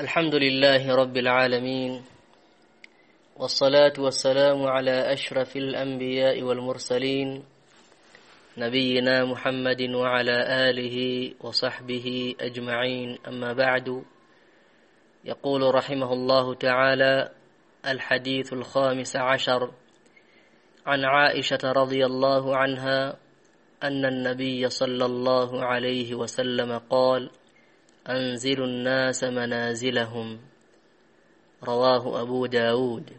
الحمد لله رب العالمين والصلاة والسلام على أشرف الأنبياء والمرسلين نبينا محمد وعلى آله وصحبه أجمعين. أما بعد يقول رحمه الله تعالى الحديث الخامس عشر عن عائشة رضي الله عنها أن النبي صلى الله عليه وسلم قال أنزل الناس منازلهم. رواه أبو داود.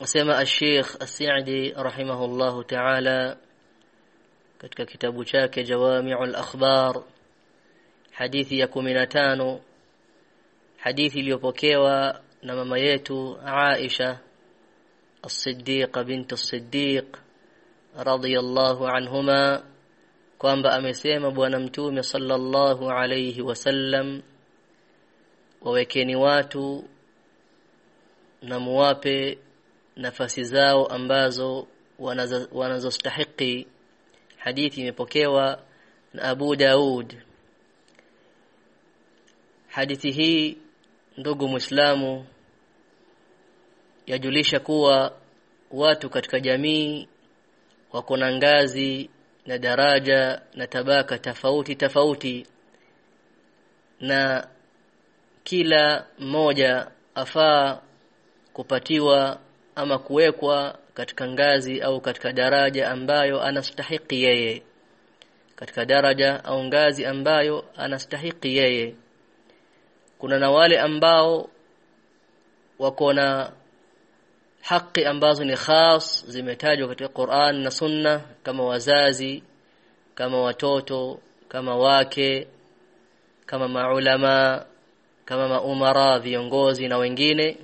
وسمى الشيخ السعدي رحمه الله تعالى كتك كتاب شاك جوامع الأخبار. حديث يكمنا تانو حديث اليوبوكيوا نمام عائشة الصديقة بنت الصديق رضي الله عنهما. Kwamba amesema bwana mtume sallallahu alayhi wasallam wawekeni watu na muwape nafasi zao ambazo wanazostahiki. Hadithi imepokewa na Abu Daud. Hadithi hii ndugu Muislamu yajulisha kuwa watu katika jamii wako na ngazi na daraja na tabaka tofauti tofauti na kila mmoja afaa kupatiwa ama kuwekwa katika ngazi au katika daraja ambayo anastahiki yeye. Katika daraja au ngazi ambayo anastahiki yeye. Kuna na wale ambao wako na haki ambazo ni khas zimetajwa katika Qur'an na Sunna kama wazazi kama watoto kama wake kama maulama kama maumara viongozi na wengine.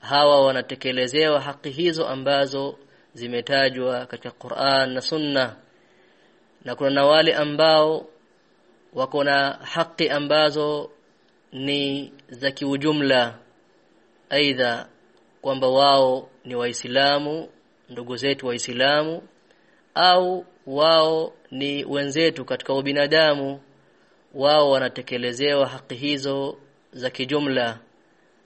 Hawa wanatekelezewa haki hizo ambazo zimetajwa katika Qur'an na Sunna. Na kuna na wale ambao wako na haki ambazo ni za kiujumla. Aidha kwamba wao ni waislamu ndugu zetu waislamu au wao ni wenzetu katika ubinadamu wao wanatekelezewa haki hizo za kijumla.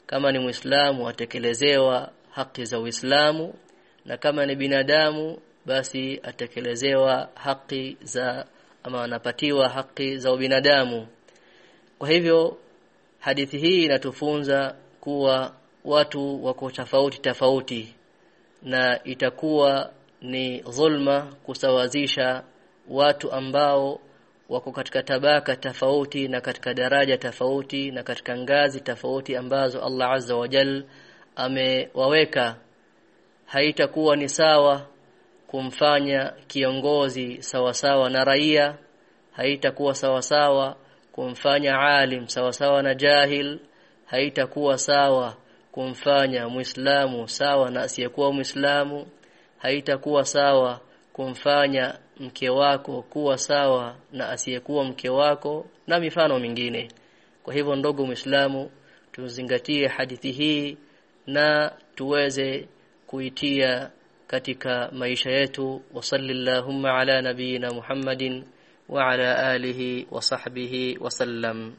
Kama ni muislamu atekelezewa haki za uislamu na kama ni binadamu basi atekelezewa haki za ama anapatiwa haki za ubinadamu. Kwa hivyo hadithi hii inatufunza kuwa watu wako tofauti tofauti na itakuwa ni dhulma kusawazisha watu ambao wako katika tabaka tofauti na katika daraja tofauti na katika ngazi tofauti ambazo Allah Azza wa Jal amewaweka. Haitakuwa ni sawa kumfanya kiongozi sawasawa sawa na raia haitakuwa sawasawa sawa kumfanya alim sawasawa sawa na jahil haitakuwa sawa kumfanya muislamu sawa na asiyekuwa muislamu haitakuwa sawa kumfanya mke wako kuwa sawa na asiyekuwa mke wako na mifano mingine. Kwa hivyo ndogo muislamu tuzingatie hadithi hii na tuweze kuitia katika maisha yetu. Wa sallallahu ala nabiyina Muhammadin wa ala alihi wa sahbihi wa sallam